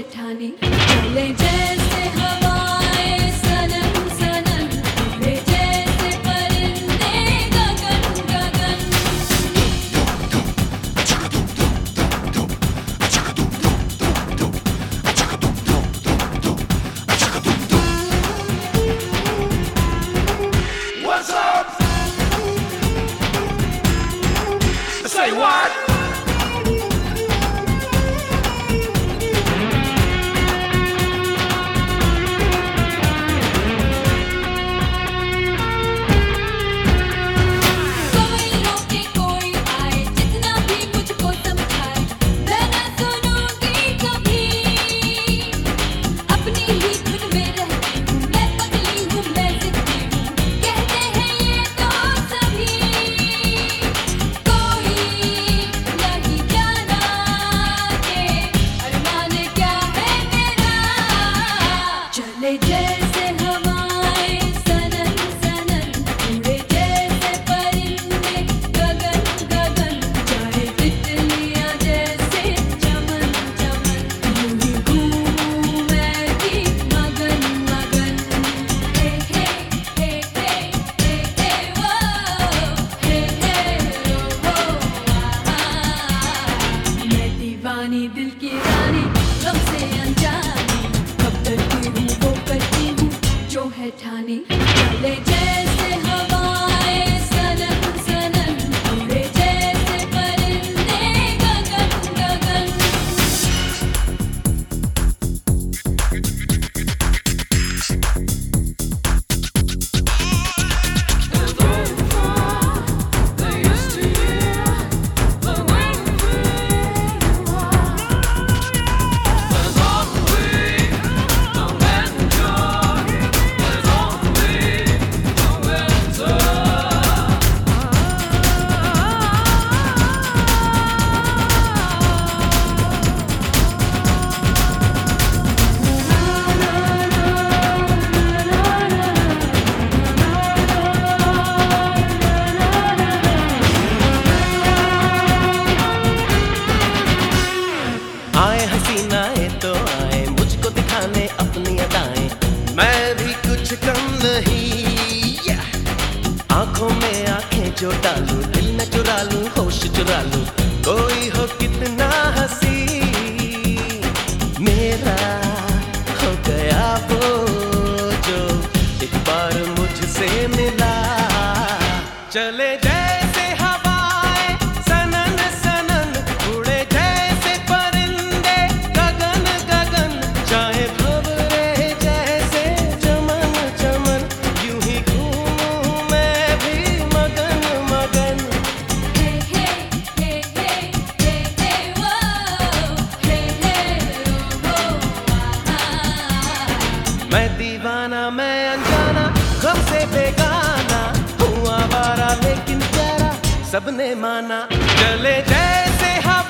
बैठाने। चले जैसे हवा every day. जो डालू दिल न चुरा लू होश चुरा लू कोई हो कितना हसी, मेरा हो गया वो जो एक बार मुझसे मिला। चले जाए। मैं अनजाना गम से बेगाना। हुआ बारा लेकिन प्यारा सबने माना। चले जैसे हम